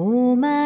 お前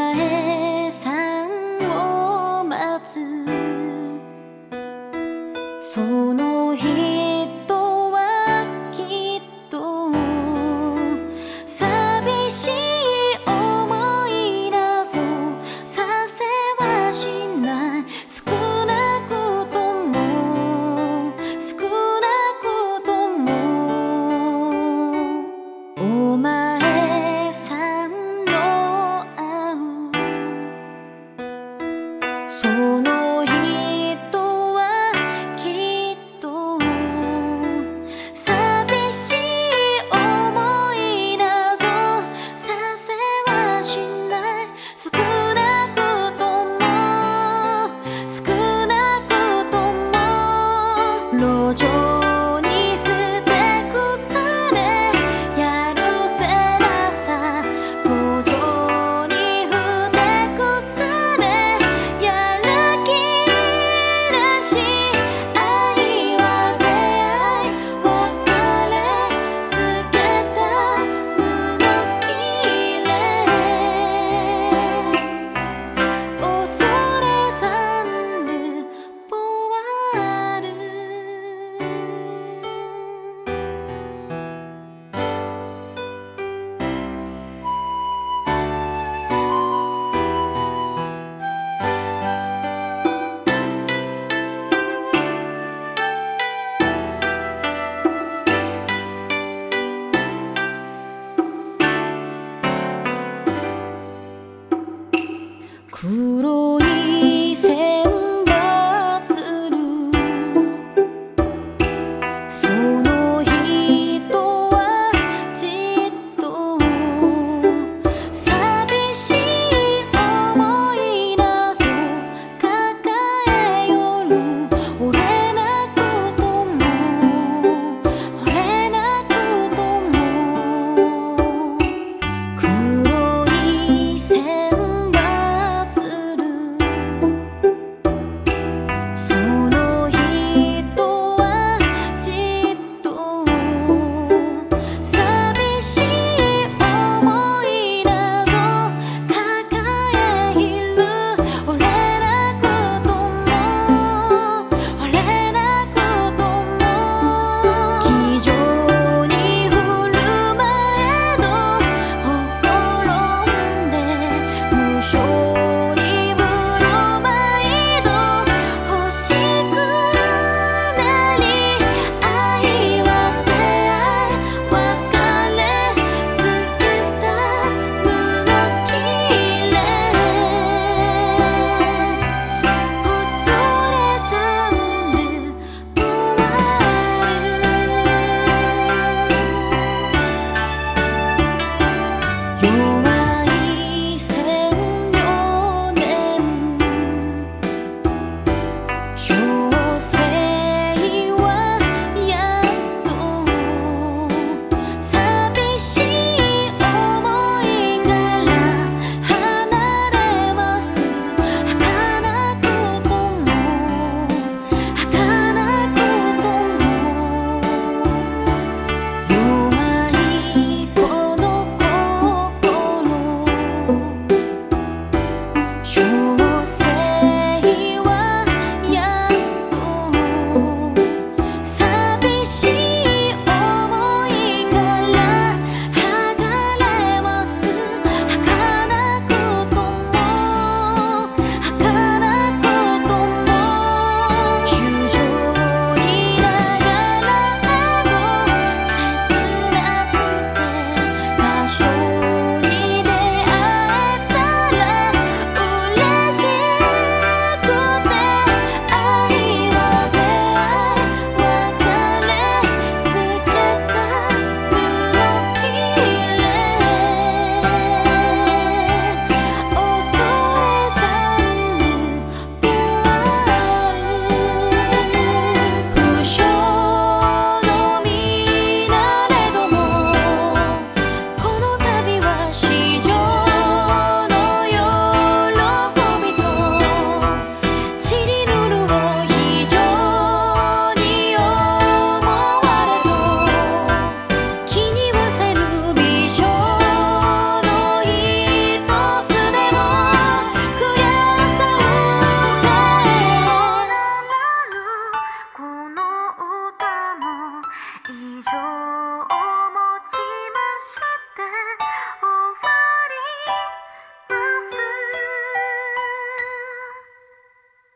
Guru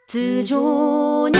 通常に